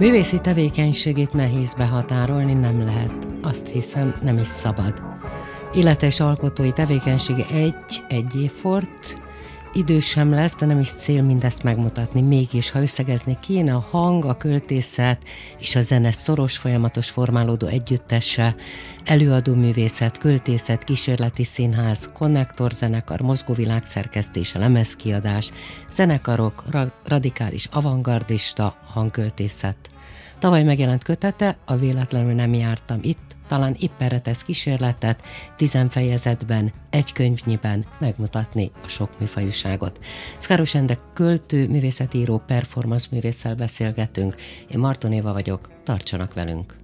Művészi tevékenységét nehéz behatárolni, nem lehet. Azt hiszem, nem is szabad. Élete és alkotói tevékenysége egy, egy évfort, idő sem lesz, de nem is cél mindezt megmutatni. Mégis, ha összegezni kéne a hang, a költészet és a zene szoros, folyamatos formálódó együttese, előadó művészet, költészet, kísérleti színház, konnektorzenekar, mozgóvilág szerkesztése, lemezkiadás, zenekarok, ra- radikális avantgardista hangköltészet. Tavaly megjelent kötete, a véletlenül nem jártam itt, talán épp erre tesz kísérletet, tizen fejezetben, egy könyvnyiben megmutatni a sok műfajúságot. Szkáros Ende költő, művészetíró, performance művésszel beszélgetünk. Én Marton Éva vagyok, tartsanak velünk!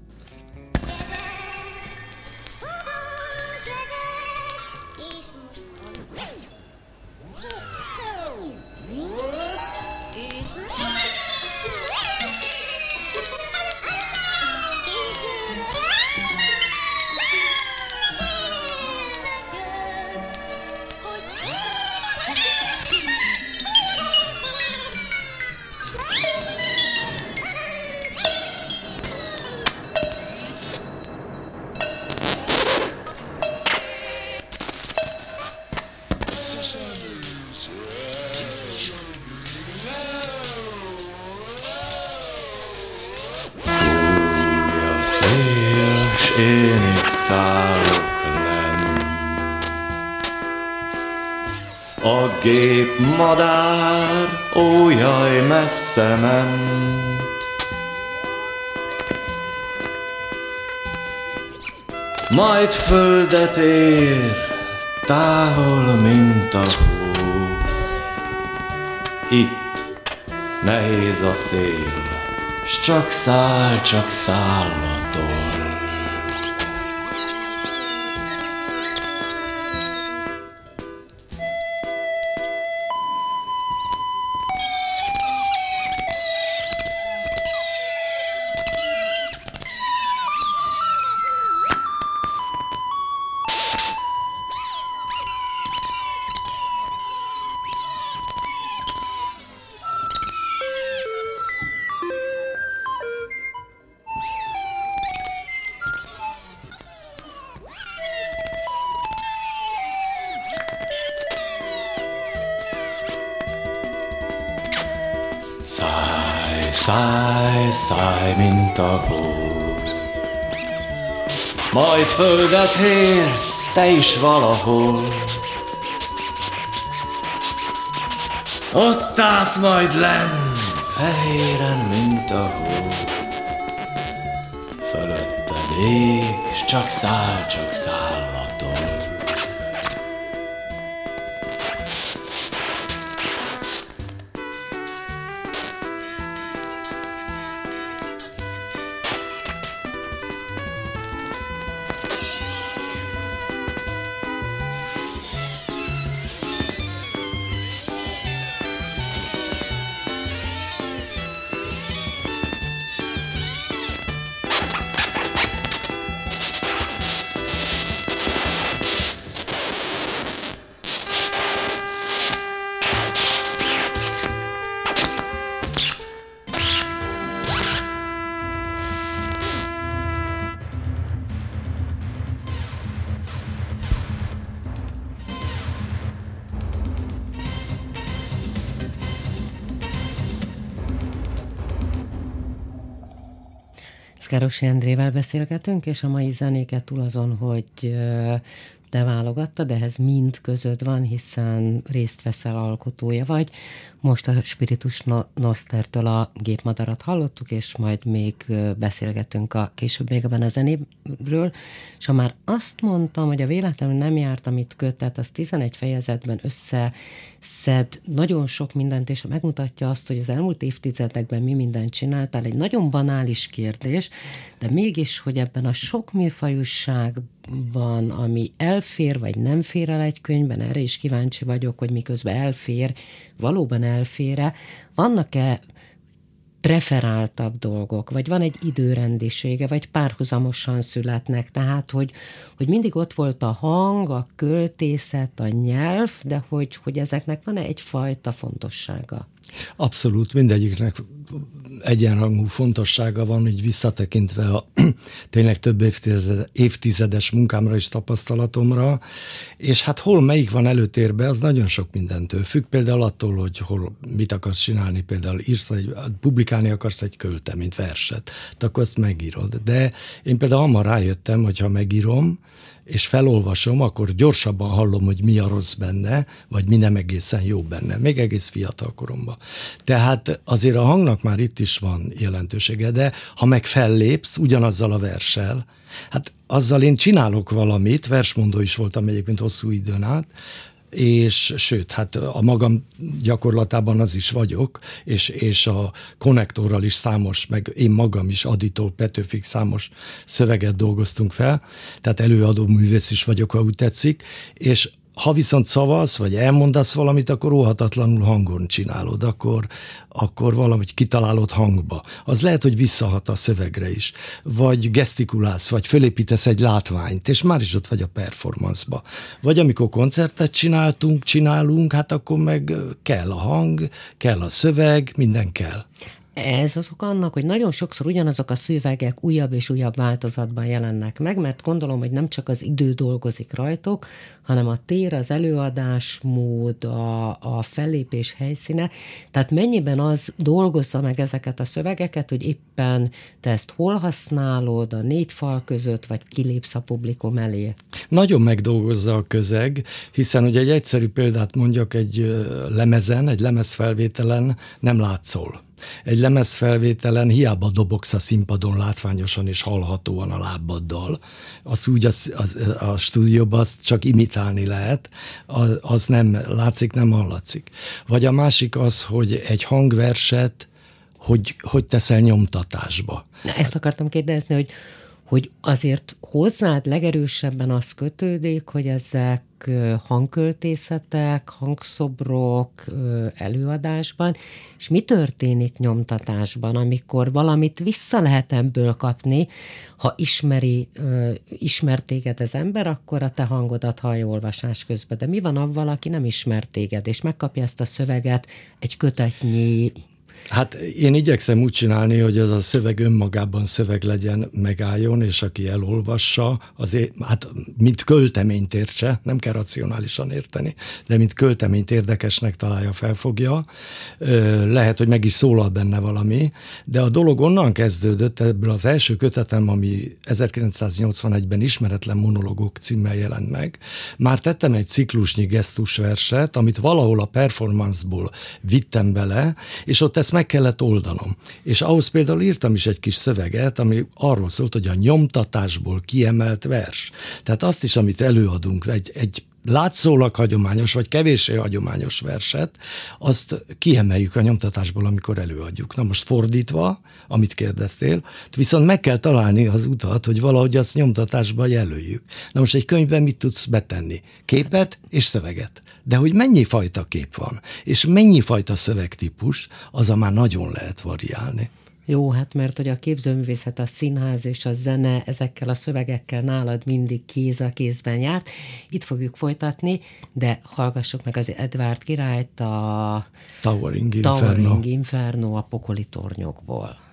Madár, ó jaj, messze ment. Majd földet ér, távol, mint a hó. Itt nehéz a szél, s csak száll, csak száll földet érsz, te is valahol. Ott állsz majd lenn, fehéren, mint a hó. Fölötted ég, s csak csak Szkárosi Endrével beszélgetünk, és a mai zenéket túl azon, hogy te válogattad, de ehhez mind között van, hiszen részt veszel, alkotója vagy. Most a Spiritus Nostertől a gépmadarat hallottuk, és majd még beszélgetünk a később még ebben a zenébről. És ha már azt mondtam, hogy a véletlenül nem járt, amit kötet, az 11 fejezetben összeszed nagyon sok mindent, és megmutatja azt, hogy az elmúlt évtizedekben mi mindent csináltál. Egy nagyon banális kérdés, de mégis, hogy ebben a sok műfajúságban, ami elfér vagy nem fér el egy könyvben, erre is kíváncsi vagyok, hogy miközben elfér, valóban elfére, vannak-e preferáltabb dolgok, vagy van egy időrendisége, vagy párhuzamosan születnek, tehát, hogy, hogy mindig ott volt a hang, a költészet, a nyelv, de hogy, hogy ezeknek van-e egyfajta fontossága? Abszolút, mindegyiknek egyenrangú fontossága van, hogy visszatekintve a tényleg több évtizedes munkámra és tapasztalatomra, és hát hol melyik van előtérbe, az nagyon sok mindentől függ, például attól, hogy hol mit akarsz csinálni, például írsz, egy, publikálni akarsz egy költeményt, verset, akkor azt megírod. De én például hamar rájöttem, hogy ha megírom, és felolvasom, akkor gyorsabban hallom, hogy mi a rossz benne, vagy mi nem egészen jó benne, még egész fiatal koromban. Tehát azért a hangnak már itt is van jelentősége, de ha meg fellépsz ugyanazzal a verssel, hát azzal én csinálok valamit, versmondó is voltam egyébként hosszú időn át, és sőt, hát a magam gyakorlatában az is vagyok, és, és a konnektorral is számos, meg én magam is, Aditó, Petőfik számos szöveget dolgoztunk fel, tehát előadó művész is vagyok, ha úgy tetszik, és ha viszont szavasz, vagy elmondasz valamit, akkor óhatatlanul hangon csinálod, akkor, akkor valamit kitalálod hangba. Az lehet, hogy visszahat a szövegre is. Vagy gesztikulálsz, vagy fölépítesz egy látványt, és már is ott vagy a performance-ba. Vagy amikor koncertet csináltunk, csinálunk, hát akkor meg kell a hang, kell a szöveg, minden kell. Ez azok annak, hogy nagyon sokszor ugyanazok a szövegek újabb és újabb változatban jelennek meg, mert gondolom, hogy nem csak az idő dolgozik rajtok, hanem a tér, az előadásmód, a, a fellépés helyszíne. Tehát mennyiben az dolgozza meg ezeket a szövegeket, hogy éppen te ezt hol használod, a négy fal között, vagy kilépsz a publikum elé? Nagyon megdolgozza a közeg, hiszen ugye egy egyszerű példát mondjak, egy lemezen, egy lemezfelvételen nem látszol egy lemezfelvételen hiába dobogsz a színpadon látványosan és hallhatóan a lábaddal. Az úgy az, az, a stúdióban azt csak imitálni lehet, az, az nem látszik, nem hallatszik. Vagy a másik az, hogy egy hangverset hogy, hogy teszel nyomtatásba. Na, ezt akartam kérdezni, hogy hogy azért hozzád legerősebben az kötődik, hogy ezek hangköltészetek, hangszobrok előadásban, és mi történik nyomtatásban, amikor valamit vissza lehet ebből kapni, ha ismeri, ismer téged az ember, akkor a te hangodat hallja olvasás közben. De mi van avval, aki nem ismer téged, és megkapja ezt a szöveget egy kötetnyi Hát én igyekszem úgy csinálni, hogy ez a szöveg önmagában szöveg legyen, megálljon, és aki elolvassa, azért, hát mint költeményt értse, nem kell racionálisan érteni, de mint költeményt érdekesnek találja, felfogja. Lehet, hogy meg is szólal benne valami, de a dolog onnan kezdődött, ebből az első kötetem, ami 1981-ben Ismeretlen monológok címmel jelent meg, már tettem egy ciklusnyi gesztusverset, amit valahol a performanceból vittem bele, és ott ezt meg kellett oldanom. És ahhoz például írtam is egy kis szöveget, ami arról szólt, hogy a nyomtatásból kiemelt vers. Tehát azt is, amit előadunk, egy, egy látszólag hagyományos, vagy kevéssé hagyományos verset, azt kiemeljük a nyomtatásból, amikor előadjuk. Na most fordítva, amit kérdeztél, viszont meg kell találni az utat, hogy valahogy azt nyomtatásba jelöljük. Na most egy könyvben mit tudsz betenni? Képet és szöveget. De hogy mennyi fajta kép van, és mennyi fajta szövegtípus, az a már nagyon lehet variálni. Jó, hát mert hogy a képzőművészet, a színház és a zene ezekkel a szövegekkel nálad mindig kéz a kézben járt. Itt fogjuk folytatni, de hallgassuk meg az Edvard királyt a Towering Inferno, Towering Inferno a pokoli tornyokból.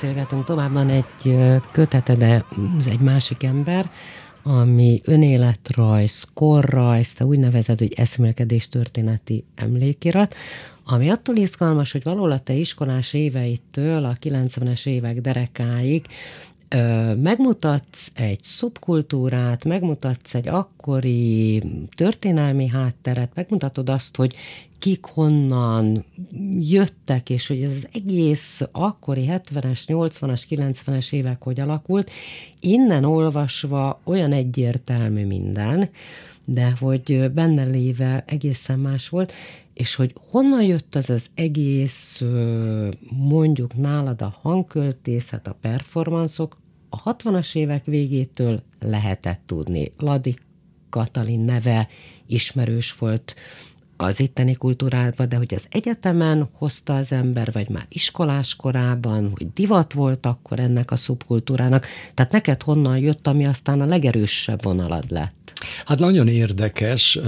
Beszélgetünk továbbban egy kötete, de ez egy másik ember, ami önéletrajz, korrajz, te úgy nevezed, hogy eszmélkedés történeti emlékirat, ami attól izgalmas, hogy valahol a te iskolás éveitől a 90-es évek derekáig megmutatsz egy szubkultúrát, megmutatsz egy akkori történelmi hátteret, megmutatod azt, hogy kik honnan jöttek, és hogy ez az egész akkori 70-es, 80-as, 90-es évek hogy alakult, innen olvasva olyan egyértelmű minden, de hogy benne léve egészen más volt, és hogy honnan jött az az egész, mondjuk nálad a hangköltészet, a performanszok, a 60-as évek végétől lehetett tudni. Ladi Katalin neve ismerős volt az itteni kultúrában, de hogy az egyetemen hozta az ember, vagy már iskolás korában, hogy divat volt akkor ennek a szubkultúrának. Tehát neked honnan jött, ami aztán a legerősebb vonalad lett? Hát nagyon érdekes,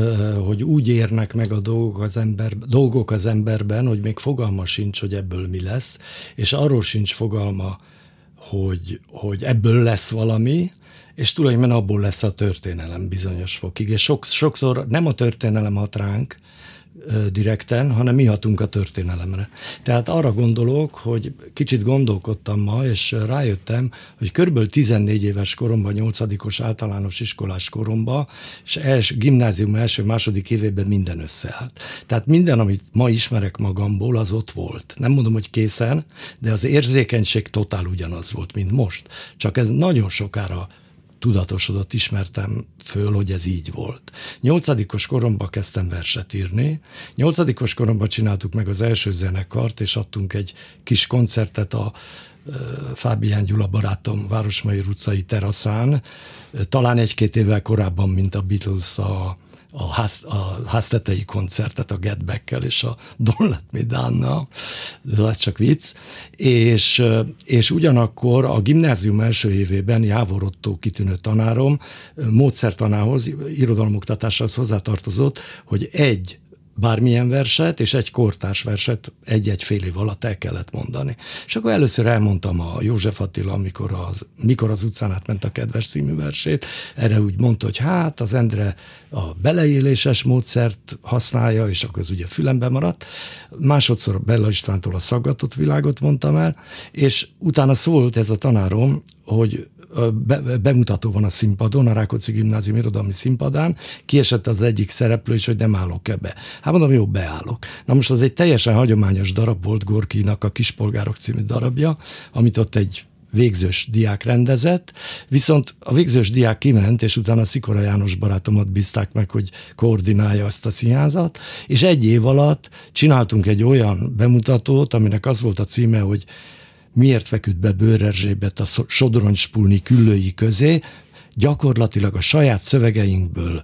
hogy úgy érnek meg a dolgok az, ember, dolgok az emberben, hogy még fogalma sincs, hogy ebből mi lesz, és arról sincs fogalma, hogy, hogy ebből lesz valami, és tulajdonképpen abból lesz a történelem bizonyos fokig. És sok, sokszor nem a történelem hat ránk, direkten, hanem mi hatunk a történelemre. Tehát arra gondolok, hogy kicsit gondolkodtam ma, és rájöttem, hogy körülbelül 14 éves koromban, 8 általános iskolás koromban, és els, gimnázium első-második évében minden összeállt. Tehát minden, amit ma ismerek magamból, az ott volt. Nem mondom, hogy készen, de az érzékenység totál ugyanaz volt, mint most. Csak ez nagyon sokára tudatosodott, ismertem föl, hogy ez így volt. Nyolcadikos koromban kezdtem verset írni. Nyolcadikos koromban csináltuk meg az első zenekart, és adtunk egy kis koncertet a Fábián Gyula barátom Városmai utcai teraszán, talán egy-két évvel korábban, mint a Beatles a a, ház, a háztetei koncertet a Get Back-kel és a Don't Let Me Down-nal, ez csak vicc, és, és ugyanakkor a gimnázium első évében Jávor Otto kitűnő tanárom módszertanához, irodalomoktatáshoz hozzátartozott, hogy egy bármilyen verset, és egy kortárs verset egy-egy fél év alatt el kellett mondani. És akkor először elmondtam a József Attila, amikor az, mikor az utcán átment a kedves színű versét, erre úgy mondta, hogy hát az Endre a beleéléses módszert használja, és akkor ez ugye fülembe maradt. Másodszor Bella Istvántól a szaggatott világot mondtam el, és utána szólt ez a tanárom, hogy be, bemutató van a színpadon, a Rákóczi Gimnázium irodalmi színpadán, kiesett az egyik szereplő is, hogy nem állok ebbe. Hát mondom, jó, beállok. Na most az egy teljesen hagyományos darab volt Gorkinak a Kispolgárok című darabja, amit ott egy végzős diák rendezett, viszont a végzős diák kiment, és utána Szikora János barátomat bízták meg, hogy koordinálja ezt a színházat, és egy év alatt csináltunk egy olyan bemutatót, aminek az volt a címe, hogy miért feküdt be Bőrerzsébet a sodroncspulni küllői közé, gyakorlatilag a saját szövegeinkből,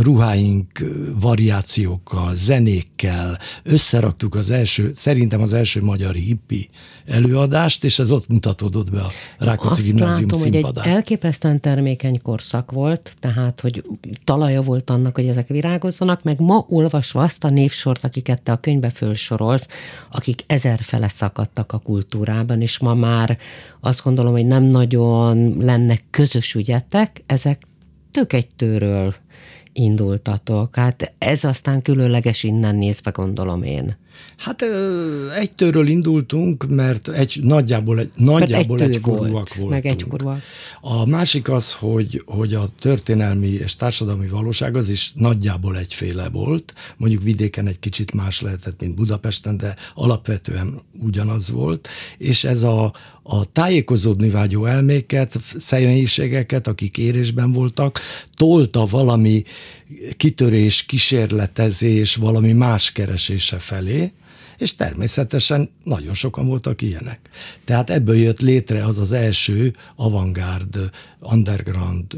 ruháink variációkkal, zenékkel összeraktuk az első, szerintem az első magyar hippi előadást, és ez ott mutatódott be a Rákóczi Azt Gimnázium látom, színpadán. hogy egy elképesztően termékeny korszak volt, tehát, hogy talaja volt annak, hogy ezek virágozzanak, meg ma olvasva azt a névsort, akiket te a könyvbe fölsorolsz, akik ezer fele szakadtak a kultúrában, és ma már azt gondolom, hogy nem nagyon lenne közös ügyetek, ezek tök egy indultatok. Hát ez aztán különleges innen nézve, gondolom én. Hát egytőről indultunk, mert egy, nagyjából, egy, nagyjából egy egykorúak volt, voltunk. Meg egykorúak. A másik az, hogy, hogy a történelmi és társadalmi valóság az is nagyjából egyféle volt. Mondjuk vidéken egy kicsit más lehetett, mint Budapesten, de alapvetően ugyanaz volt. És ez a, a tájékozódni vágyó elméket, személyiségeket, akik érésben voltak, tolta valami kitörés, kísérletezés, valami más keresése felé, és természetesen nagyon sokan voltak ilyenek. Tehát ebből jött létre az az első avantgárd, underground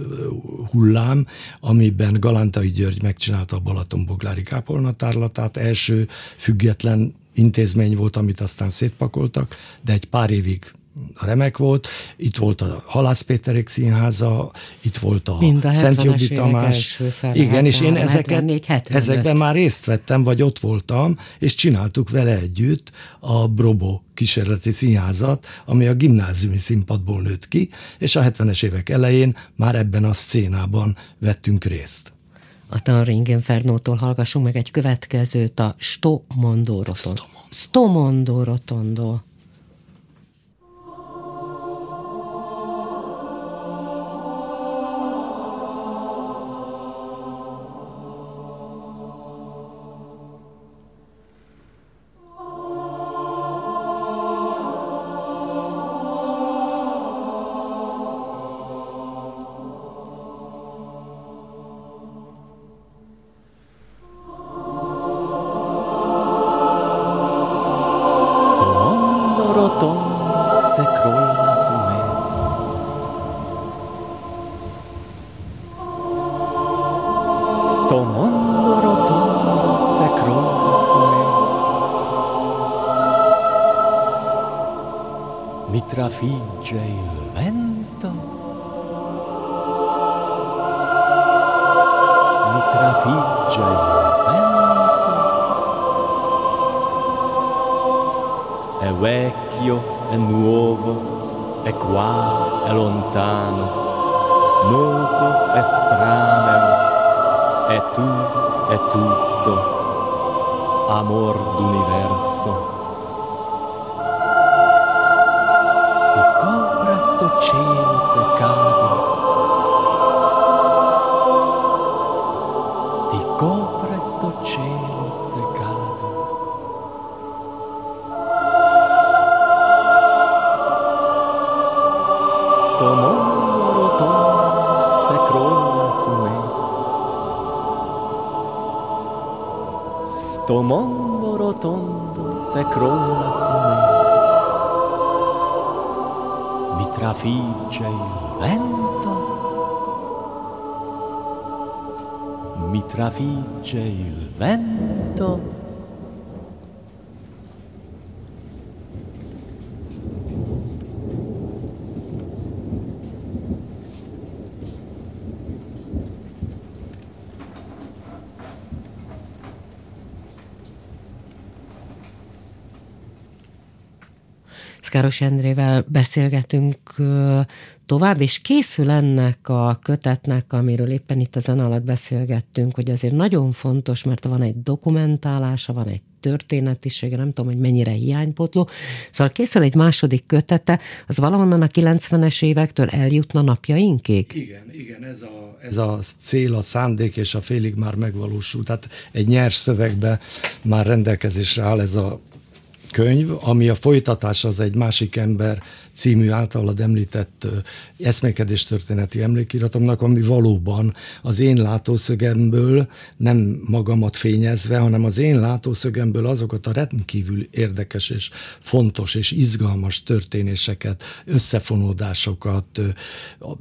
hullám, amiben Galantai György megcsinálta a Balatonboglári kápolnatárlatát, első független intézmény volt, amit aztán szétpakoltak, de egy pár évig remek volt, itt volt a Halász Péterék színháza, itt volt a, Mind a Szent 70-es Jobbik évek Tamás. Igen, és én 73, ezeket, 74, 75. ezekben már részt vettem, vagy ott voltam, és csináltuk vele együtt a Brobo kísérleti színházat, ami a gimnáziumi színpadból nőtt ki, és a 70-es évek elején már ebben a szcénában vettünk részt. A Tanring Infernótól hallgassunk meg egy következőt, a Sto Mondo Rotondo. Sto Mondo Rotondo. amor do universo. Sto mondo rotondo se crolla su me. Mi trafigge il vento. Mi trafigge il vento. Szkáros Endrével beszélgetünk tovább, és készül ennek a kötetnek, amiről éppen itt a zene alatt beszélgettünk, hogy azért nagyon fontos, mert van egy dokumentálása, van egy történetisége, nem tudom, hogy mennyire hiánypotló. Szóval készül egy második kötete, az valahonnan a 90-es évektől eljutna napjainkig? Igen, igen, ez a, ez a cél, a szándék és a félig már megvalósult. Tehát egy nyers szövegbe már rendelkezésre áll ez a könyv, ami a folytatás az egy másik ember című általad említett eszmékedés történeti emlékiratomnak, ami valóban az én látószögemből nem magamat fényezve, hanem az én látószögemből azokat a rendkívül érdekes és fontos és izgalmas történéseket, összefonódásokat,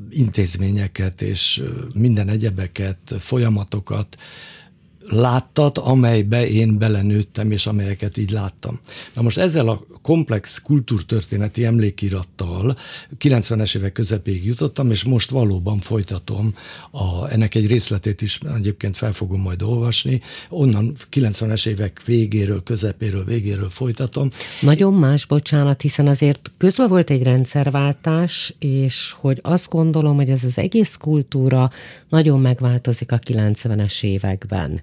intézményeket és minden egyebeket, folyamatokat, láttat, amelybe én belenőttem, és amelyeket így láttam. Na most ezzel a komplex kultúrtörténeti emlékirattal 90-es évek közepéig jutottam, és most valóban folytatom a, ennek egy részletét is, egyébként fel fogom majd olvasni, onnan 90-es évek végéről, közepéről, végéről folytatom. Nagyon más, bocsánat, hiszen azért közben volt egy rendszerváltás, és hogy azt gondolom, hogy ez az egész kultúra nagyon megváltozik a 90-es években.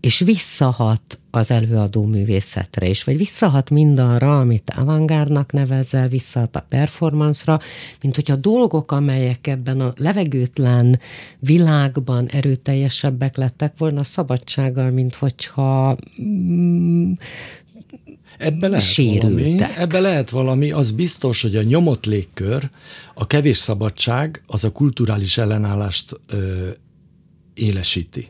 És visszahat az előadó művészetre is, vagy visszahat mindarra, amit avantgárdnak nevezel, visszahat a performance-ra, mint hogy a dolgok, amelyek ebben a levegőtlen világban erőteljesebbek lettek volna, szabadsággal, mint hogyha mm, Ebbe lehet Sérültek. valami, ebbe lehet valami, az biztos, hogy a nyomott légkör, a kevés szabadság, az a kulturális ellenállást ö, élesíti.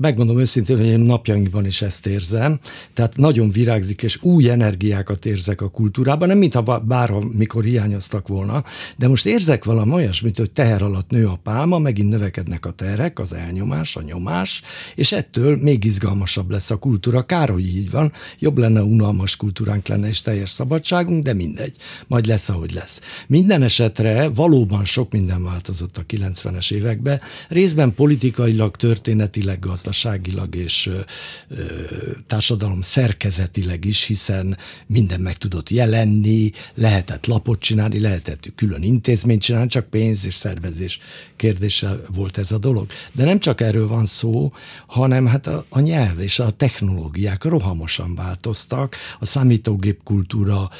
Megmondom őszintén, hogy én napjainkban is ezt érzem, tehát nagyon virágzik, és új energiákat érzek a kultúrában, nem mintha bárha mikor hiányoztak volna, de most érzek valami olyasmit, hogy teher alatt nő a pálma, megint növekednek a terek, az elnyomás, a nyomás, és ettől még izgalmasabb lesz a kultúra. Kár, hogy így van, jobb lenne unalmas kultúránk lenne, és teljes szabadságunk, de mindegy, majd lesz, ahogy lesz. Minden esetre valóban sok minden változott a 90-es években, részben politikailag, történetileg, gazdaságilag és társadalom szerkezetileg is, hiszen minden meg tudott jelenni, lehetett lapot csinálni, lehetett külön intézményt csinálni, csak pénz és szervezés kérdése volt ez a dolog. De nem csak erről van szó, hanem hát a, a nyelv és a technológiák rohamosan változtak, a számítógép kultúra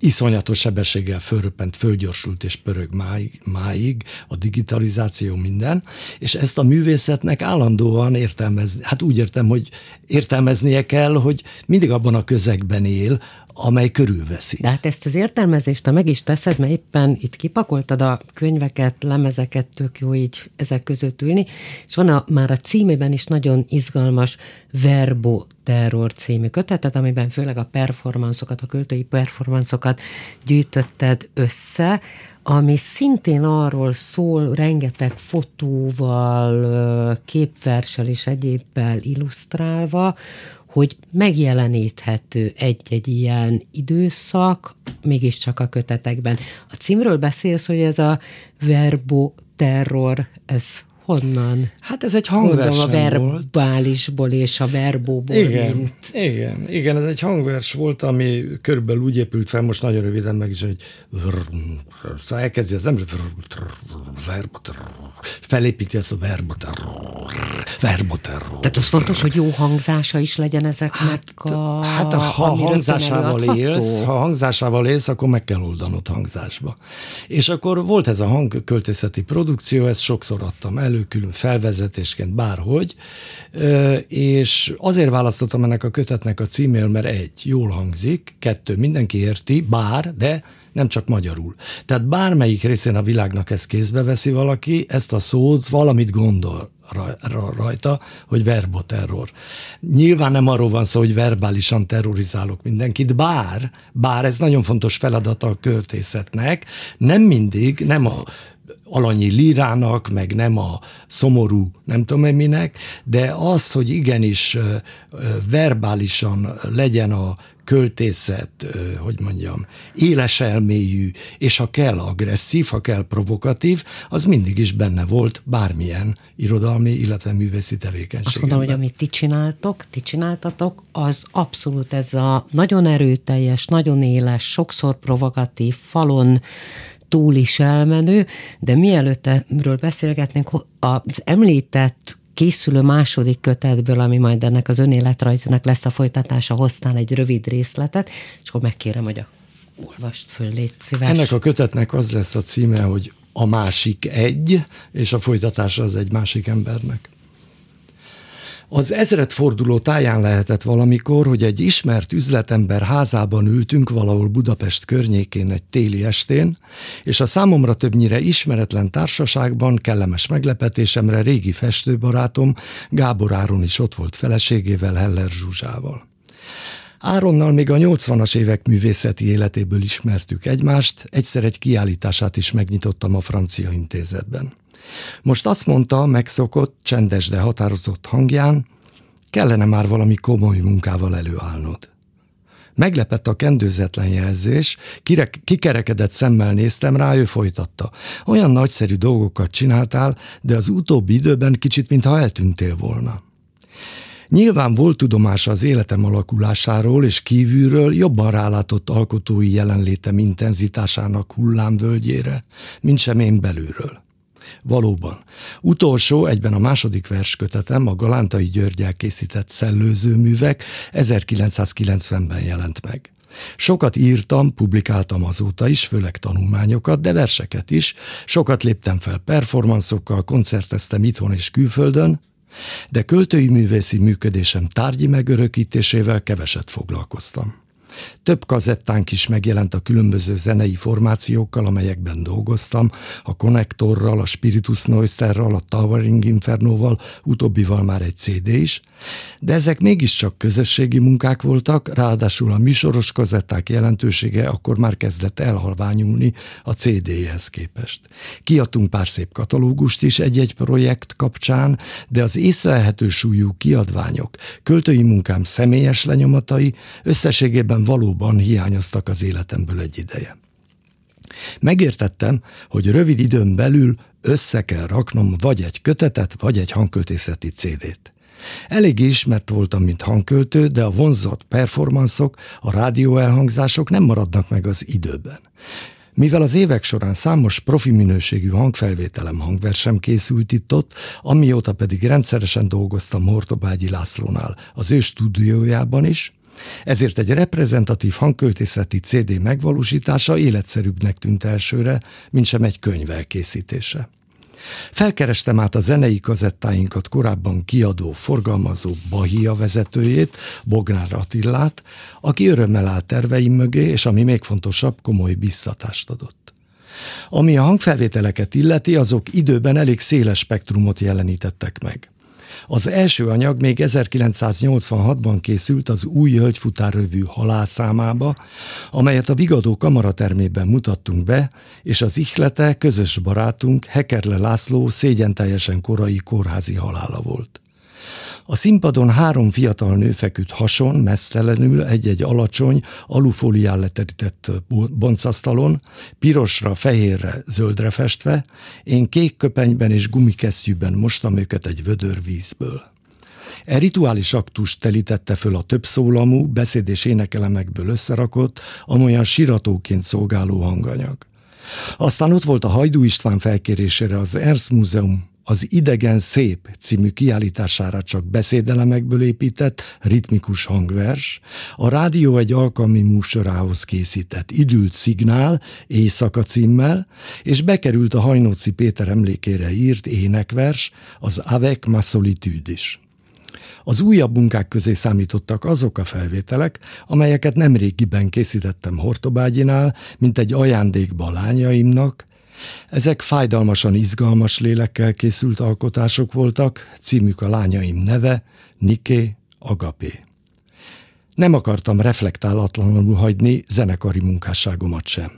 iszonyatos sebességgel fölröppent, fölgyorsult és pörög máig, máig, a digitalizáció minden, és ezt a művészetnek állandóan értelmezni, hát úgy értem, hogy értelmeznie kell, hogy mindig abban a közegben él, amely körülveszi. De hát ezt az értelmezést, ha meg is teszed, mert éppen itt kipakoltad a könyveket, lemezeket, tök jó így ezek között ülni, és van a, már a címében is nagyon izgalmas Verbo Terror című kötetet, amiben főleg a performanszokat, a költői performanszokat gyűjtötted össze, ami szintén arról szól, rengeteg fotóval, képversel és egyébbel illusztrálva, hogy megjeleníthető egy-egy ilyen időszak, mégiscsak a kötetekben. A címről beszélsz, hogy ez a verbo terror, ez honnan? Hát ez egy hangvers a verbálisból és a verbóból. Igen, mint... igen, igen, ez egy hangvers volt, ami körülbelül úgy épült fel, most nagyon röviden meg is, hogy szóval elkezdi az ember felépíti ezt a verbot, verbot. Tehát az fontos, hogy jó hangzása is legyen ezeknek hát, a... Hát ha hangzásával élsz, ha hangzásával élsz, akkor meg kell oldanod hangzásba. És akkor volt ez a hangköltészeti produkció, ezt sokszor adtam elő, külön felvezetésként, bárhogy, és azért választottam ennek a kötetnek a címél, mert egy, jól hangzik, kettő, mindenki érti, bár, de nem csak magyarul. Tehát bármelyik részén a világnak ezt kézbe veszi valaki, ezt a szót valamit gondol rajta, hogy verboterror. Nyilván nem arról van szó, hogy verbálisan terrorizálok mindenkit, bár, bár ez nagyon fontos feladata a költészetnek, nem mindig, nem a alanyi lírának, meg nem a szomorú nem tudom én minek, de azt, hogy igenis verbálisan legyen a költészet, hogy mondjam, éles elmélyű, és ha kell agresszív, ha kell provokatív, az mindig is benne volt bármilyen irodalmi, illetve művészi tevékenység. Azt mondom, hogy amit ti csináltok, ti csináltatok, az abszolút ez a nagyon erőteljes, nagyon éles, sokszor provokatív, falon túl is elmenő, de mielőtt erről beszélgetnénk, az említett készülő második kötetből, ami majd ennek az önéletrajznak lesz a folytatása, hoztál egy rövid részletet, és akkor megkérem, hogy a olvast föl, légy szíves. Ennek a kötetnek az lesz a címe, hogy a másik egy, és a folytatása az egy másik embernek. Az ezredforduló táján lehetett valamikor, hogy egy ismert üzletember házában ültünk valahol Budapest környékén egy téli estén, és a számomra többnyire ismeretlen társaságban kellemes meglepetésemre régi festőbarátom Gábor Áron is ott volt feleségével, Heller Zsuzsával. Áronnal még a 80-as évek művészeti életéből ismertük egymást, egyszer egy kiállítását is megnyitottam a francia intézetben. Most azt mondta, megszokott, csendes, de határozott hangján, kellene már valami komoly munkával előállnod. Meglepett a kendőzetlen jelzés, kirek, kikerekedett szemmel néztem rá, ő folytatta. Olyan nagyszerű dolgokat csináltál, de az utóbbi időben kicsit, mintha eltűntél volna. Nyilván volt tudomása az életem alakulásáról, és kívülről jobban rálátott alkotói jelenlétem intenzitásának hullámvölgyére, mint sem én belülről. Valóban. Utolsó, egyben a második verskötetem, a Galántai Györgyel készített szellőzőművek 1990-ben jelent meg. Sokat írtam, publikáltam azóta is, főleg tanulmányokat, de verseket is. Sokat léptem fel performanszokkal, koncerteztem itthon és külföldön, de költői művészi működésem tárgyi megörökítésével keveset foglalkoztam. Több kazettánk is megjelent a különböző zenei formációkkal, amelyekben dolgoztam, a Connectorral, a Spiritus Noisterral, a Towering Infernoval, utóbbival már egy CD is, de ezek mégiscsak közösségi munkák voltak, ráadásul a műsoros kazetták jelentősége akkor már kezdett elhalványulni a CD-hez képest. Kiadtunk pár szép katalógust is egy-egy projekt kapcsán, de az észlelhető súlyú kiadványok, költői munkám személyes lenyomatai összességében valóban hiányoztak az életemből egy ideje. Megértettem, hogy rövid időn belül össze kell raknom vagy egy kötetet, vagy egy hangköltészeti CD-t. Elég ismert voltam, mint hangköltő, de a vonzott performanszok, a rádió elhangzások nem maradnak meg az időben. Mivel az évek során számos profi minőségű hangfelvételem hangversem készült itt ott, amióta pedig rendszeresen dolgoztam Hortobágyi Lászlónál, az ő stúdiójában is, ezért egy reprezentatív hangköltészeti CD megvalósítása életszerűbbnek tűnt elsőre, mint sem egy könyv elkészítése. Felkerestem át a zenei kazettáinkat korábban kiadó, forgalmazó Bahia vezetőjét, Bognár Attillát, aki örömmel állt terveim mögé, és ami még fontosabb, komoly biztatást adott. Ami a hangfelvételeket illeti, azok időben elég széles spektrumot jelenítettek meg. Az első anyag még 1986-ban készült az új Hölgyfutárrövű halálszámába, amelyet a Vigadó kamaratermében mutattunk be, és az ihlete közös barátunk Hekerle László szégyen teljesen korai kórházi halála volt. A színpadon három fiatal nő feküdt hason, mesztelenül egy-egy alacsony, alufólián leterített boncasztalon, pirosra, fehérre, zöldre festve, én kék köpenyben és gumikesztyűben mostam őket egy vödör vízből. E rituális aktus telítette föl a több szólamú, beszéd és énekelemekből összerakott, amolyan siratóként szolgáló hanganyag. Aztán ott volt a Hajdú István felkérésére az Ernst Múzeum az Idegen Szép című kiállítására csak beszédelemekből épített ritmikus hangvers, a rádió egy alkalmi műsorához készített Idült Szignál éjszaka címmel, és bekerült a Hajnóci Péter emlékére írt énekvers, az Avec ma solitude is. Az újabb munkák közé számítottak azok a felvételek, amelyeket nemrégiben készítettem Hortobágyinál, mint egy ajándékba lányaimnak, ezek fájdalmasan izgalmas lélekkel készült alkotások voltak, címük a lányaim neve, Niké, Agapé. Nem akartam reflektálatlanul hagyni zenekari munkásságomat sem.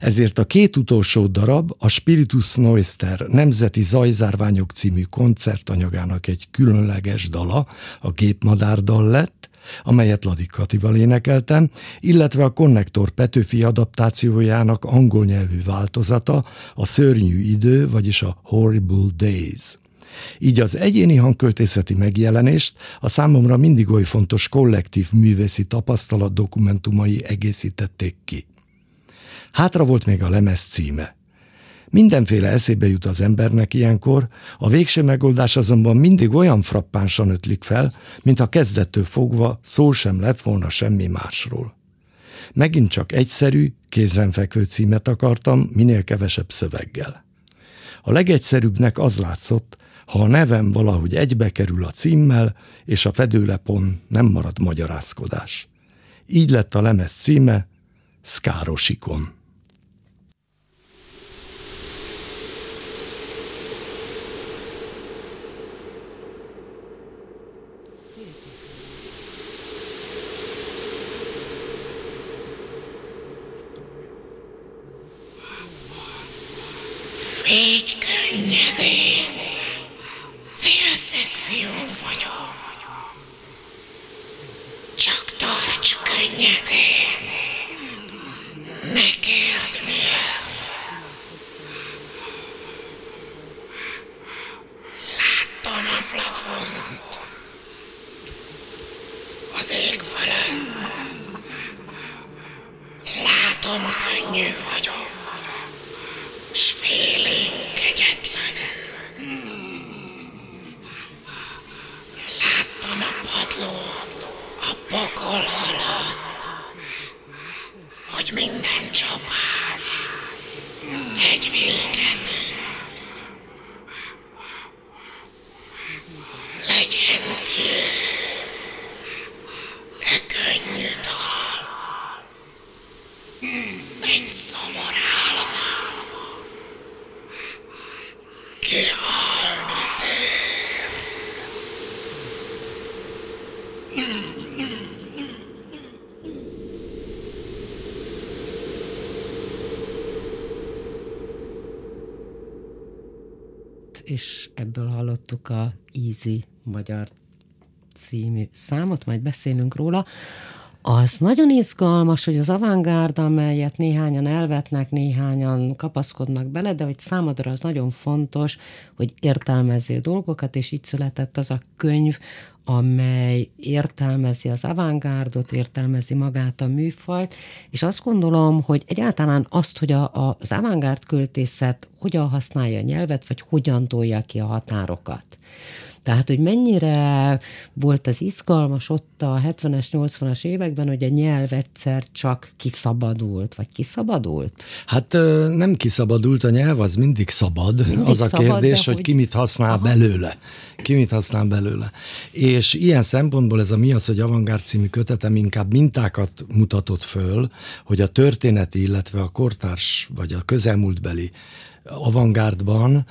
Ezért a két utolsó darab a Spiritus Noister Nemzeti Zajzárványok című koncertanyagának egy különleges dala, a Gépmadárdal lett, amelyet Ladik Katival énekeltem, illetve a Konnektor Petőfi adaptációjának angol nyelvű változata, a Szörnyű idő, vagyis a Horrible Days. Így az egyéni hangköltészeti megjelenést a számomra mindig oly fontos kollektív művészi tapasztalat dokumentumai egészítették ki. Hátra volt még a lemez címe. Mindenféle eszébe jut az embernek ilyenkor, a végső megoldás azonban mindig olyan frappánsan ötlik fel, mint a kezdettől fogva szó sem lett volna semmi másról. Megint csak egyszerű, kézenfekvő címet akartam, minél kevesebb szöveggel. A legegyszerűbbnek az látszott, ha a nevem valahogy egybe kerül a címmel, és a fedőlepon nem marad magyarázkodás. Így lett a lemez címe Szkárosikon. Végy könnyedén, félszeg fiú vagyok. Csak tarts könnyedén, ne kérd miért. Láttam a plafont az ég fölött. Látom, könnyű vagyok s félénk kegyetlenül. Láttam a padlón, a pokol alatt, hogy csapás egy véget Legyen tiéd, e könnyű dal. és ebből hallottuk a Easy magyar című számot, majd beszélünk róla. Az nagyon izgalmas, hogy az avantgárd, amelyet néhányan elvetnek, néhányan kapaszkodnak bele, de hogy számodra az nagyon fontos, hogy értelmezzél dolgokat, és így született az a könyv, amely értelmezi az avantgárdot, értelmezi magát a műfajt, és azt gondolom, hogy egyáltalán azt, hogy a, a, az avantgárd költészet hogyan használja a nyelvet, vagy hogyan tolja ki a határokat. Tehát, hogy mennyire volt az izgalmas ott a 70-es, 80-as években, hogy a nyelv egyszer csak kiszabadult, vagy kiszabadult? Hát nem kiszabadult, a nyelv az mindig szabad. Mindig az a szabad, kérdés, hogy, hogy ki mit használ Aha. belőle. Ki mit használ belőle. És ilyen szempontból ez a Mi az, hogy Avantgárd című kötetem inkább mintákat mutatott föl, hogy a történeti, illetve a kortárs, vagy a közelmúltbeli avantgárdban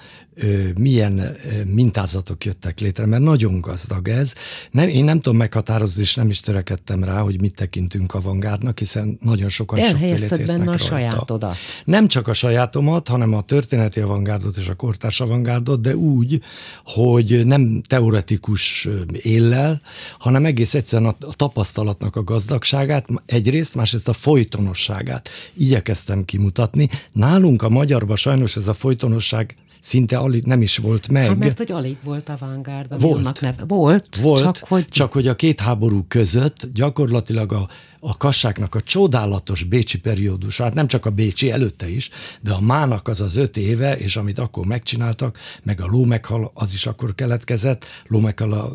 milyen mintázatok jöttek létre, mert nagyon gazdag ez. Nem, én nem tudom meghatározni, és nem is törekedtem rá, hogy mit tekintünk avantgárdnak, hiszen nagyon sokan Elhelyezted benne a rajta. sajátodat. Nem csak a sajátomat, hanem a történeti avantgárdot és a kortárs avantgárdot, de úgy, hogy nem teoretikus éllel, hanem egész egyszerűen a tapasztalatnak a gazdagságát, egyrészt, másrészt a folytonosságát igyekeztem kimutatni. Nálunk a magyarban sajnos ez a folytonosság szinte alig nem is volt meg. Hát mert hogy alig volt avantgárd, volt. Neve. Volt, volt csak, hogy... csak hogy a két háború között gyakorlatilag a, a kassáknak a csodálatos bécsi periódus, hát nem csak a bécsi előtte is, de a mának az az öt éve, és amit akkor megcsináltak, meg a lómeghal, az is akkor keletkezett, lómeghal a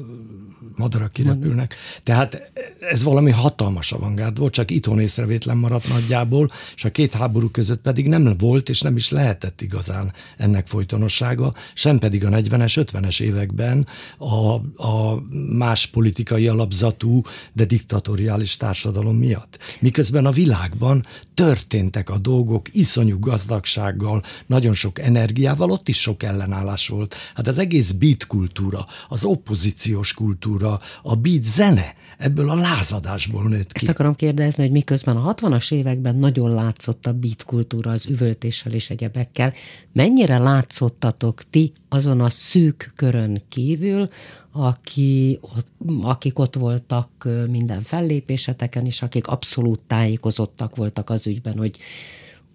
madarak kirepülnek. Tehát ez valami hatalmas avantgárd volt, csak itthon észrevétlen maradt nagyjából, és a két háború között pedig nem volt, és nem is lehetett igazán ennek folytonossága, sem pedig a 40-es, 50-es években a, a más politikai alapzatú, de diktatoriális társadalom miatt. Miközben a világban történtek a dolgok iszonyú gazdagsággal, nagyon sok energiával, ott is sok ellenállás volt. Hát az egész beat kultúra, az opozíciós kultúra, a beat zene, ebből a lázadásból nőtt ki. Ezt akarom kérdezni, hogy miközben a 60-as években nagyon látszott a beat kultúra az üvöltéssel és egyebekkel, mennyire látszottatok ti azon a szűk körön kívül, aki, akik ott voltak minden fellépéseteken, és akik abszolút tájékozottak voltak az ügyben, hogy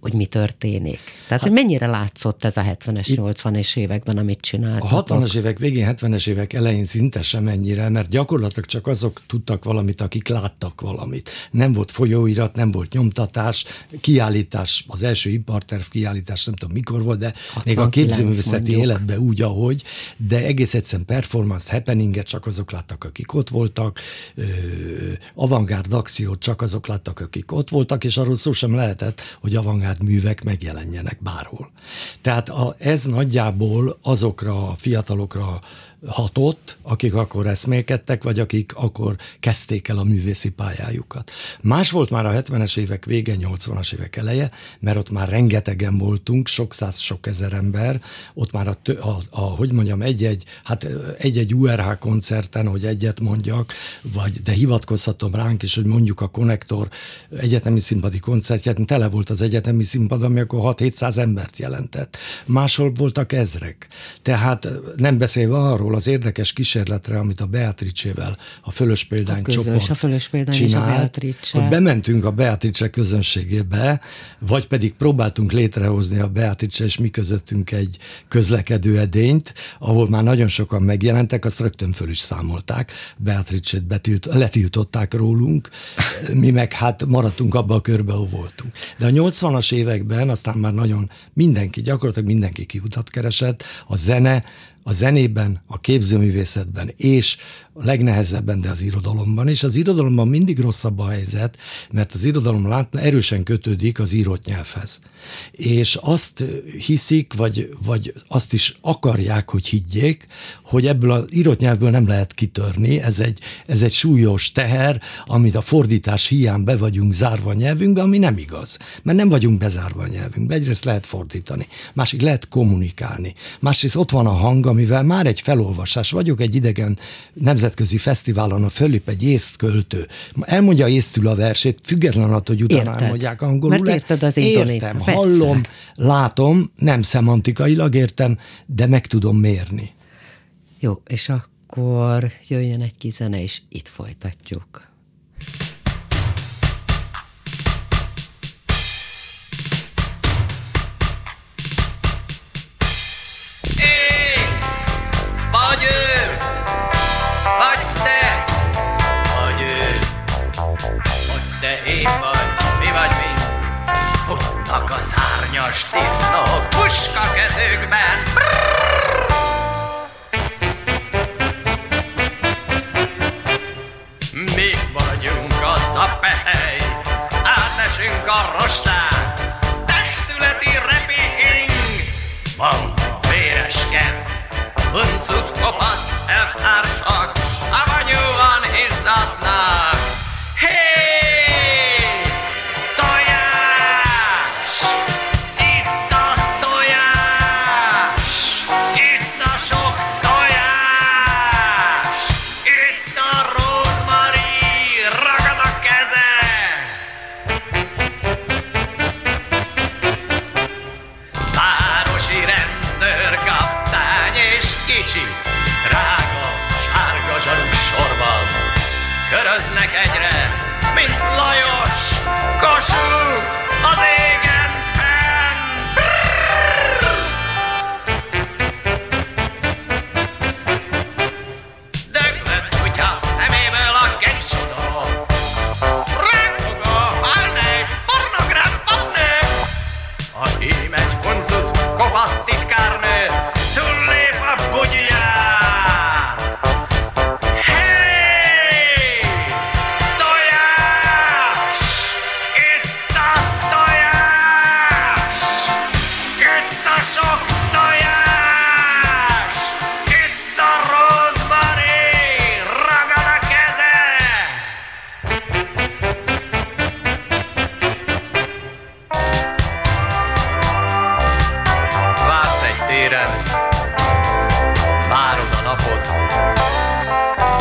hogy mi történik. Tehát, hát, hogy mennyire látszott ez a 70-es, 80-es években, amit csináltak? A 60-as évek végén, 70-es évek elején szinte sem ennyire, mert gyakorlatilag csak azok tudtak valamit, akik láttak valamit. Nem volt folyóirat, nem volt nyomtatás, kiállítás, az első iparterv kiállítás, nem tudom mikor volt, de még a képzőművészeti életben úgy, ahogy, de egész egyszerűen performance, happeninget csak azok láttak, akik ott voltak, avantgárd akciót csak azok láttak, akik ott voltak, és arról szó sem lehetett, hogy avantgárd művek megjelenjenek bárhol. Tehát a, ez nagyjából azokra a fiatalokra hatott, akik akkor eszmélkedtek, vagy akik akkor kezdték el a művészi pályájukat. Más volt már a 70-es évek vége, 80-as évek eleje, mert ott már rengetegen voltunk, sok száz, sok ezer ember, ott már a, a, a hogy mondjam, egy-egy, hát egy-egy URH koncerten, hogy egyet mondjak, vagy, de hivatkozhatom ránk is, hogy mondjuk a Konnektor egyetemi színpadi koncertjét, tele volt az egyetemi színpad, ami akkor 6-700 embert jelentett. Máshol voltak ezrek. Tehát nem beszélve arról, az érdekes kísérletre, amit a Beatrice-vel, a Fölös Példány a csoport a Fölös Példány csinált, és a Beatrice. hogy bementünk a Beatrice közönségébe, vagy pedig próbáltunk létrehozni a Beatrice és mi közöttünk egy közlekedő edényt, ahol már nagyon sokan megjelentek, azt rögtön föl is számolták. Beatrice-t betilt, letiltották rólunk, mi meg hát maradtunk abba a körbe, ahol voltunk. De a 80-as években aztán már nagyon mindenki, gyakorlatilag mindenki kiutat keresett, a zene, a zenében, a képzőművészetben és a legnehezebben, de az irodalomban. És az irodalomban mindig rosszabb a helyzet, mert az irodalom látna, erősen kötődik az írott nyelvhez. És azt hiszik, vagy, vagy azt is akarják, hogy higgyék, hogy ebből az írott nyelvből nem lehet kitörni, ez egy, ez egy súlyos teher, amit a fordítás hiány be vagyunk zárva a nyelvünkbe, ami nem igaz. Mert nem vagyunk bezárva a nyelvünkbe. Egyrészt lehet fordítani, másik lehet kommunikálni. Másrészt ott van a hang, amivel már egy felolvasás, vagyok egy idegen nemzetközi fesztiválon, a fölép egy észt költő, elmondja észtül a versét, független attól, hogy utána Érted. elmondják angolul. Mert érted az Értem, indonét. hallom, Persze. látom, nem szemantikailag értem, de meg tudom mérni. Jó, és akkor jöjjön egy kis zene, és itt folytatjuk. Futnak a szárnyas disznók puska kezükben.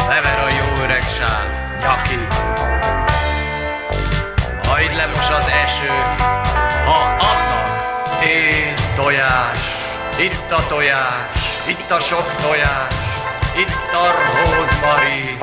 Lever a jó öreg sár, nyaki. Majd lemos az eső, ha adnak én tojás, itt a tojás, itt a sok tojás, itt a rózmari.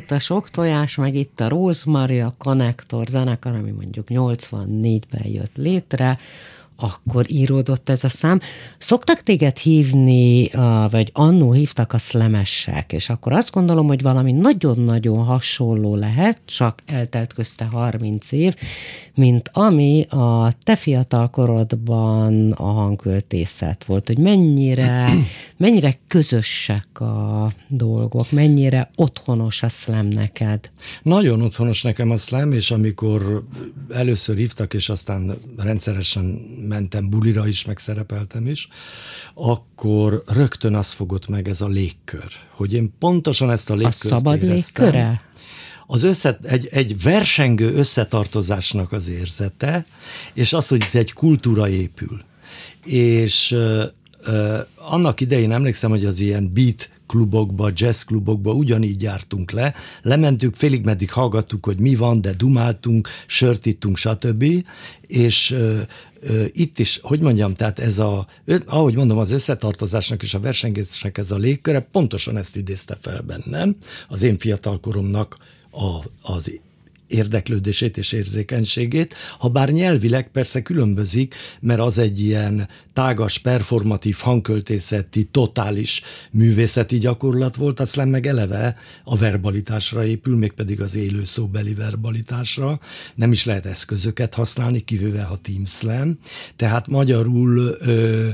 Itt a sok tojás, meg itt a Rosemary, a Connector zenekar, ami mondjuk 84-ben jött létre, akkor íródott ez a szám. Szoktak téged hívni, vagy annó hívtak a szlemessek, és akkor azt gondolom, hogy valami nagyon-nagyon hasonló lehet, csak eltelt közte 30 év, mint ami a te fiatal korodban a hangköltészet volt, hogy mennyire, mennyire közösek a dolgok, mennyire otthonos a szlem neked. Nagyon otthonos nekem a slam, és amikor először hívtak, és aztán rendszeresen mentem bulira is, meg szerepeltem is, akkor rögtön azt fogott meg ez a légkör, hogy én pontosan ezt a A légkört szabad éreztem. légköre? Az össze, egy, egy versengő összetartozásnak az érzete, és az, hogy itt egy kultúra épül. És annak idején emlékszem, hogy az ilyen beat klubokba, jazzklubokba ugyanígy jártunk le, lementünk, félig meddig hallgattuk, hogy mi van, de dumáltunk, sört ittunk, stb. És ö, ö, itt is, hogy mondjam, tehát ez a, ahogy mondom, az összetartozásnak és a versengésnek ez a légköre pontosan ezt idézte fel bennem, az én fiatalkoromnak a, az érdeklődését és érzékenységét, ha bár nyelvileg persze különbözik, mert az egy ilyen tágas, performatív, hangköltészeti, totális művészeti gyakorlat volt, aztán meg eleve a verbalitásra épül, mégpedig az élő szóbeli verbalitásra. Nem is lehet eszközöket használni, kivéve a Team Slam. Tehát magyarul ö,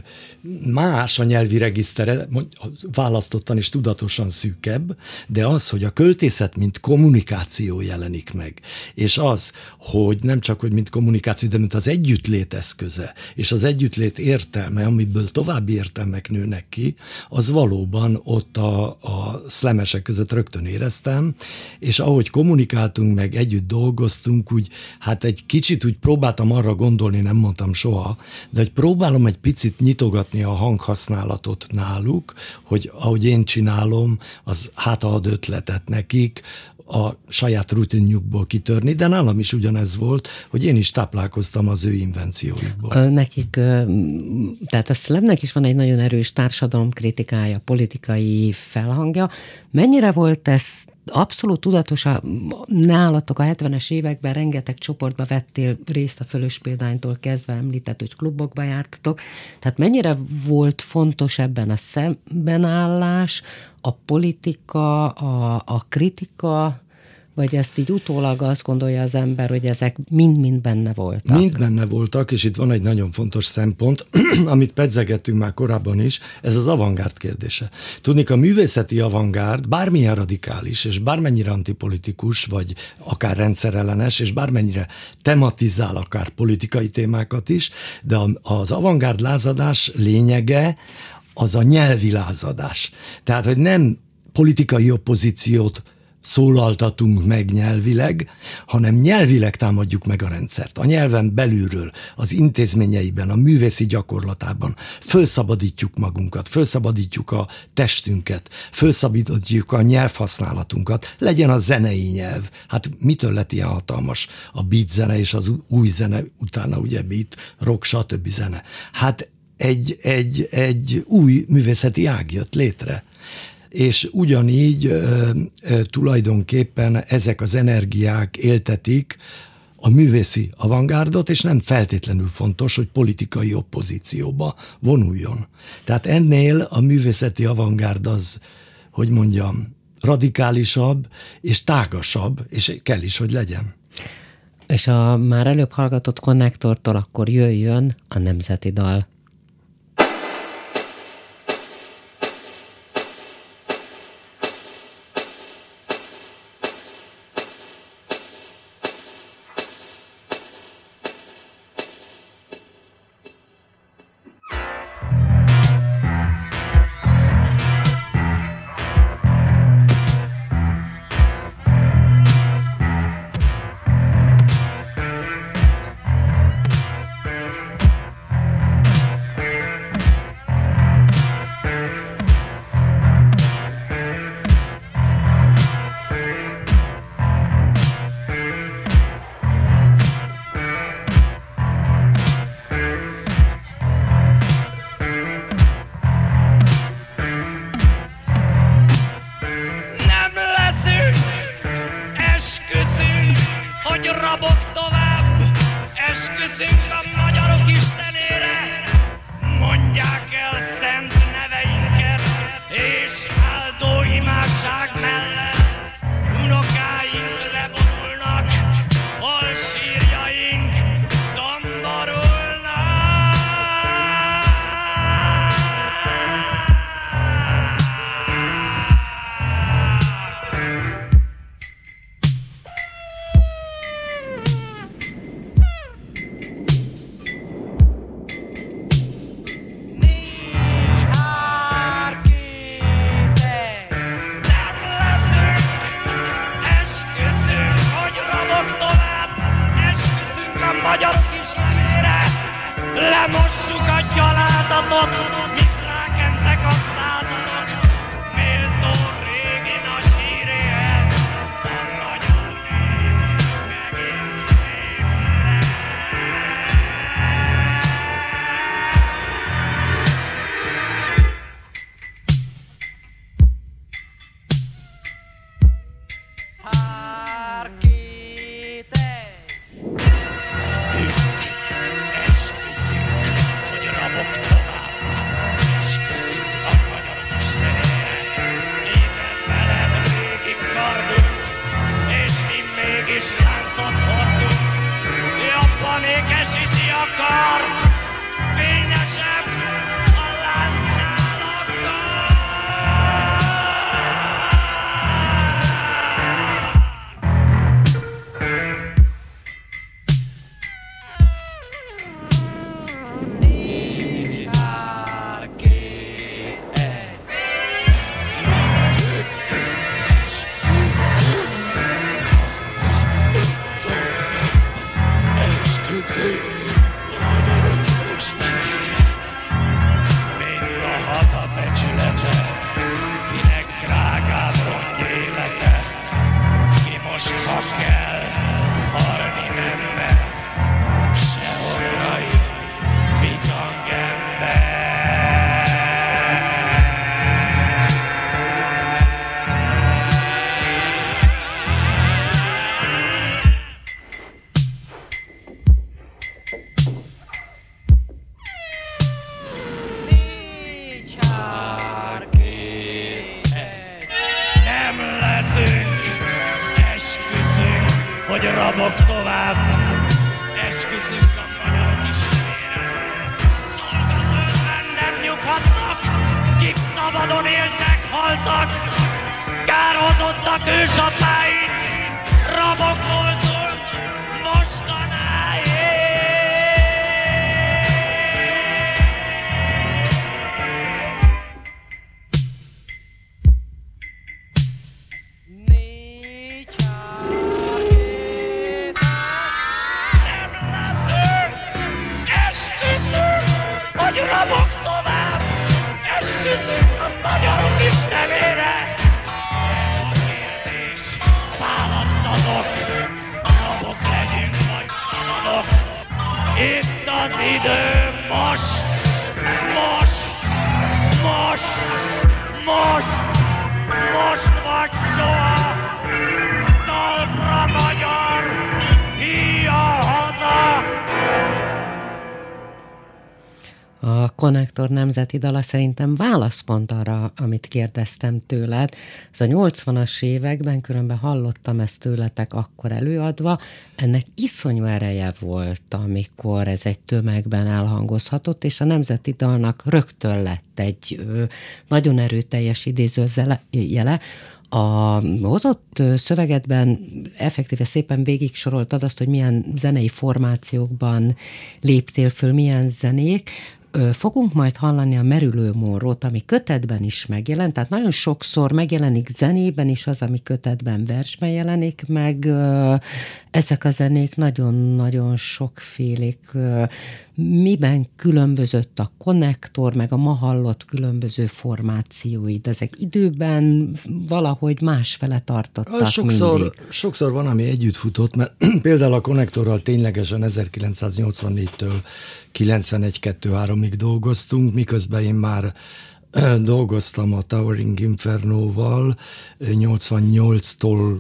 más a nyelvi regisztere, választottan és tudatosan szűkebb, de az, hogy a költészet, mint kommunikáció jelenik meg, és az, hogy nem csak, hogy mint kommunikáció, de mint az együttlét eszköze, és az együttlét értelme, amiből további értelmek nőnek ki, az valóban ott a, a szlemesek között rögtön éreztem, és ahogy kommunikáltunk meg, együtt dolgoztunk, úgy hát egy kicsit úgy próbáltam arra gondolni, nem mondtam soha, de hogy próbálom egy picit nyitogatni a hanghasználatot náluk, hogy ahogy én csinálom, az hát ad ötletet nekik, a saját rutinjukból kitörni, de nálam is ugyanez volt, hogy én is táplálkoztam az ő invencióikból. Nekik, tehát a szlemnek is van egy nagyon erős társadalomkritikája, politikai felhangja. Mennyire volt ez abszolút tudatos, a, nálatok a 70-es években rengeteg csoportba vettél részt a fölös példánytól kezdve említett, hogy klubokba jártatok. Tehát mennyire volt fontos ebben a szembenállás, a politika, a, a kritika, vagy ezt így utólag azt gondolja az ember, hogy ezek mind-mind benne voltak? Mind benne voltak, és itt van egy nagyon fontos szempont, amit pedzegettünk már korábban is, ez az avantgárd kérdése. Tudni, a művészeti avantgárd bármilyen radikális, és bármennyire antipolitikus, vagy akár rendszerellenes, és bármennyire tematizál akár politikai témákat is, de az avantgárd lázadás lényege az a nyelvi lázadás. Tehát, hogy nem politikai opozíciót szólaltatunk meg nyelvileg, hanem nyelvileg támadjuk meg a rendszert. A nyelven belülről, az intézményeiben, a művészi gyakorlatában fölszabadítjuk magunkat, fölszabadítjuk a testünket, fölszabadítjuk a nyelvhasználatunkat, legyen a zenei nyelv. Hát mitől lett ilyen hatalmas a beat zene és az új zene, utána ugye beat, rock, stb. zene. Hát egy, egy, egy új művészeti ág jött létre és ugyanígy ö, ö, tulajdonképpen ezek az energiák éltetik a művészi avantgárdot, és nem feltétlenül fontos, hogy politikai opozícióba vonuljon. Tehát ennél a művészeti avantgárd az, hogy mondjam, radikálisabb és tágasabb, és kell is, hogy legyen. És a már előbb hallgatott konnektortól akkor jöjjön a nemzeti dal. Nemzeti dala szerintem válaszpont arra, amit kérdeztem tőled. Ez a 80-as években, különben hallottam ezt tőletek akkor előadva, ennek iszonyú ereje volt, amikor ez egy tömegben elhangozhatott, és a nemzeti dalnak rögtön lett egy nagyon erőteljes idézőjele, a hozott szövegedben effektíve szépen végig soroltad azt, hogy milyen zenei formációkban léptél föl, milyen zenék. Fogunk majd hallani a Merülő Morrót, ami kötetben is megjelent, tehát nagyon sokszor megjelenik zenében is az, ami kötetben versben jelenik meg. Ezek a zenék nagyon-nagyon sokfélék. Miben különbözött a konnektor, meg a ma hallott különböző formációid? Ezek időben valahogy másfele tartottak Sokszor, mindig. sokszor van, ami együtt futott, mert például a konnektorral ténylegesen 1984-től 91-2-3-ig dolgoztunk, miközben én már dolgoztam a Towering Inferno-val ö, 88-tól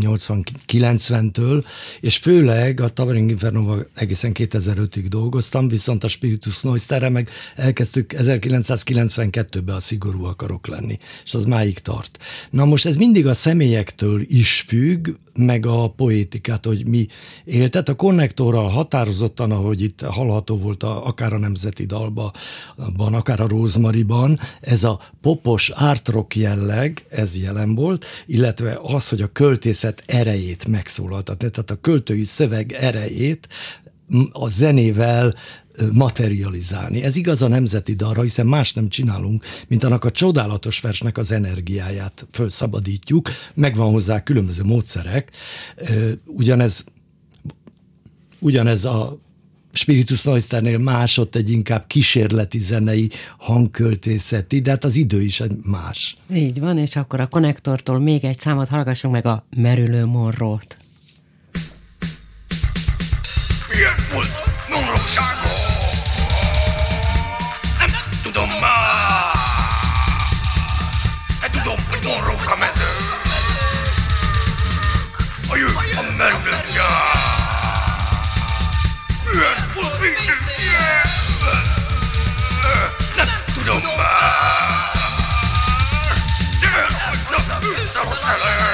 80-90-től, és főleg a Towering inferno egészen 2005-ig dolgoztam, viszont a Spiritus Noisterre meg elkezdtük 1992-ben a szigorú akarok lenni, és az máig tart. Na most ez mindig a személyektől is függ, meg a poétikát, hogy mi élt. Tehát a konnektorral határozottan, ahogy itt hallható volt a, akár a Nemzeti Dalban, akár a Rózmariban, ez a popos art rock jelleg, ez jelen volt, illetve az, hogy a költészet erejét megszólaltatni, tehát a költői szöveg erejét a zenével materializálni. Ez igaz a nemzeti dalra, hiszen más nem csinálunk, mint annak a csodálatos versnek az energiáját felszabadítjuk, megvan hozzá különböző módszerek. Ugyanez, ugyanez a Spiritus Noisternél más, ott egy inkább kísérleti zenei, hangköltészeti, de hát az idő is más. Így van, és akkor a konnektortól még egy számot hallgassunk meg a Merülő Morrót. Volt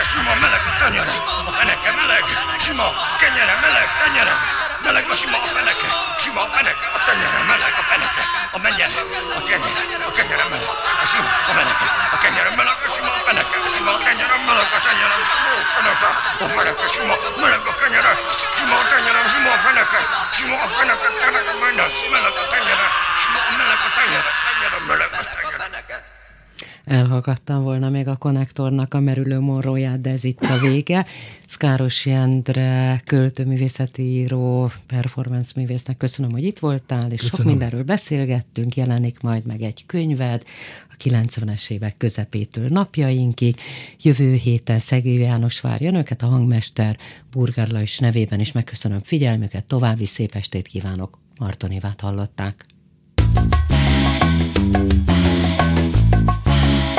a tenyerem, meleg a, meleg a tenyerem. A feneke sima, meleg a tenyerem. A feneke meleg, sima, kenyere, meleg, tenyerem. Meleg a sima, a feneke, sima, a feneke, a tenyerem, meleg a feneke. A mennyere, a kenyere, a kenyere meleg. A sima, a feneke, a kenyere meleg, a sima, a feneke, a sima, a kenyere meleg, a tenyerem, sima, a feneke, a feneke, sima, meleg a kenyere, sima, a tenyerem, sima, a feneke, sima, a feneke, tenyere meleg, meleg a tenyere, sima, meleg a tenyere, tenyere meleg a tenyere. Elhallgattam volna még a konnektornak a merülő morróját, de ez itt a vége. Szkáros Jendre, költőművészeti író, performance művésznek köszönöm, hogy itt voltál, és köszönöm. sok mindenről beszélgettünk, jelenik majd meg egy könyved a 90-es évek közepétől napjainkig. Jövő héten Szegő János várja önöket, a hangmester Burger Lajos nevében is megköszönöm figyelmüket, további szép estét kívánok. Marton Évát hallották.